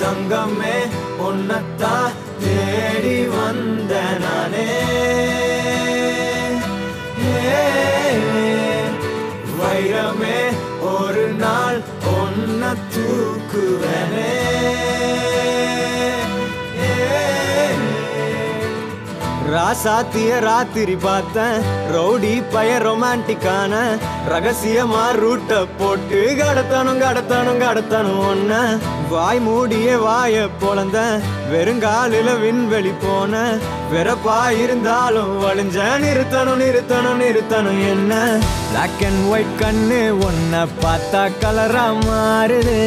தங்கமே உன்னத்தான் தேடி வந்த நானே. வைரமே ஒரு நாள் ஒன்ன தூக்குவனே. ராசாத்திய ராத்திரி பார்த்தேன். ரவுடி பய ரொமான்டிக்கான ரகசியமா ரூட்ட போட்டு கடத்தணும் கடத்தணும் கடத்தணும் ஒன்ன வாய் மூடிய வாய பொழந்த வெறுங்காலில விண்வெளி போன வெறப்பா இருந்தாலும் வழிஞ்ச நிறுத்தணும் நிறுத்தணும் நிறுத்தணும் என்ன. பிளாக் அண்ட் ஒயிட் கண்ணு ஒன்ன பார்த்தா கலரா மாறுது.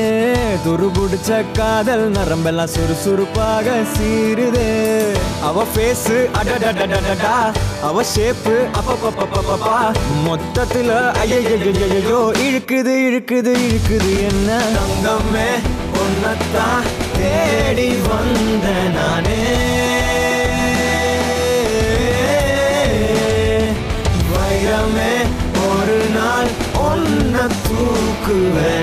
துருபிடிச்ச காதல் நரம்பெல்லாம் சுறுசுறுப்பாக சீருது அவ பேசு அட அடடடடடடா அவ ஷேப்பு அப்பப்பப்பப்பப்பா மொத்தத்துல ஐயோ இழுக்குது இழுக்குது இழுக்குது என்ன தங்கமே உன்னத்தான் தேடி வந்த நானே வைரமே ஒரு நாள் ஒன்ன தூக்குவனே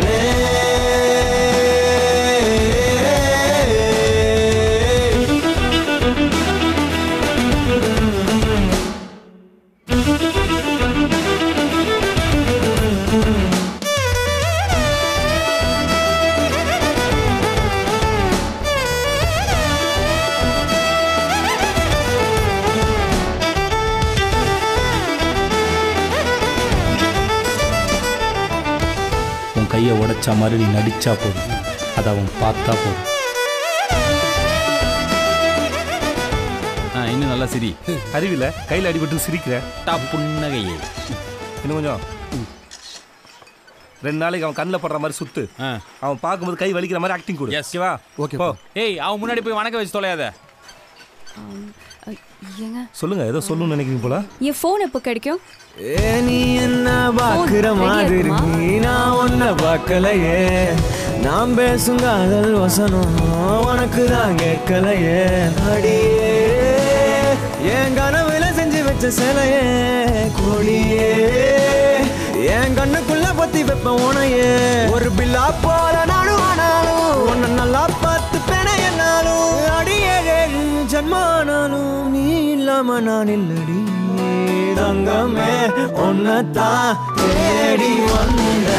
உன் கையை உடைச்ச மாதிரி நீ நடிச்சா போதும். அதை அவன் பார்த்தா போதும். ஆ இன்னும் நல்லா சிரி. அறிவில? கையில் அடிபட்டு சிரிக்கிற? டா புன்னகையே. இன்னும் கொஞ்சம். ரெண்டு நாளைக்கு அவன் கண்ணில் படுற மாதிரி சுத்து. அவன் பார்க்கும்போது கை வலிக்கிற மாதிரி ஆக்டிங் கொடு. Yes. ஓகேவா? போ ஏய் அவன் முன்னாடி போய் வணக்கம் வச்சு தொலையாத. ஏங்க? சொல்லுங்க ஏதோ சொல்லணும்னு நினைக்கிறீங்க போல. என் ஃபோன் எப்போ கிடைக்கும்? ஏ நீ என்ன பாக்குற மாதிரி? நான் உன்ன பார்க்கலையே. நான் பேசும் காதல் வசனம் உனக்கு தான் கேட்கலையே. அடியே என் கனவுல செஞ்சு வச்ச சிலையே. கோழியே என் கண்ணுக்குள்ள பத்தி வைப்பேன் உனையே. ஒரு பில்லா போல இல்லாம நான் இல்லடி. தங்கமே உன்னத்தான் தேடி வந்த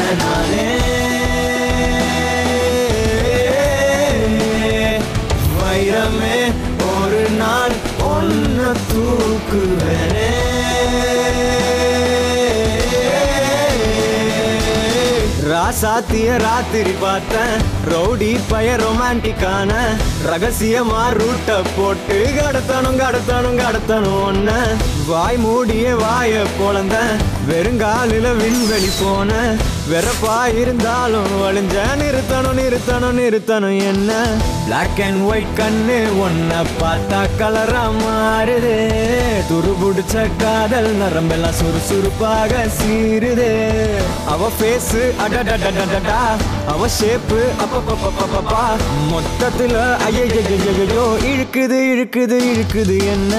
சாத்திய ராத்திரி பார்த்தேன். ரவுடி பய ரொமான்டிக்கான ரகசியமா ரூட்ட போட்டு கடத்தணும் கடத்தணும் கடத்தணும் ஒன்ன வாய் மூடிய வாய பொழந்த வெறுங்காலில விண்வெளி போன வெறப்பா இருந்தாலும் வழிஞ்ச நிறுத்தணும் நிறுத்தணும் நிறுத்தணும் என்ன? பிளாக் அண்ட் ஒயிட் கண்ணு ஒன்ன பார்த்தா கலரா மாறுது. துருபிடிச்ச காதல் நரம்பெல்லாம் சுறுசுறுப்பாக சீருது அவ ஃபேஸ் அடடடடடடா அவ ஷேப்பு அப்பப்பப்பப்பப்பா. மொத்தத்துல ஐயோ இழுக்குது இழுக்குது இழுக்குது என்ன?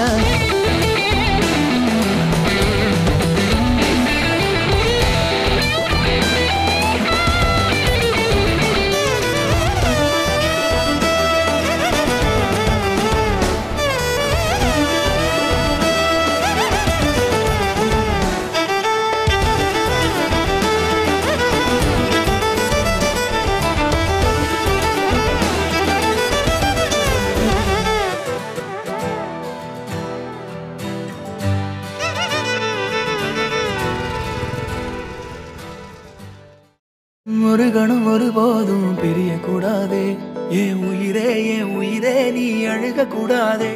ஒரு கணம் ஒரு போதும் பிரிய கூடாதே என் உயிரே என் உயிரே நீ அழுக கூடாதே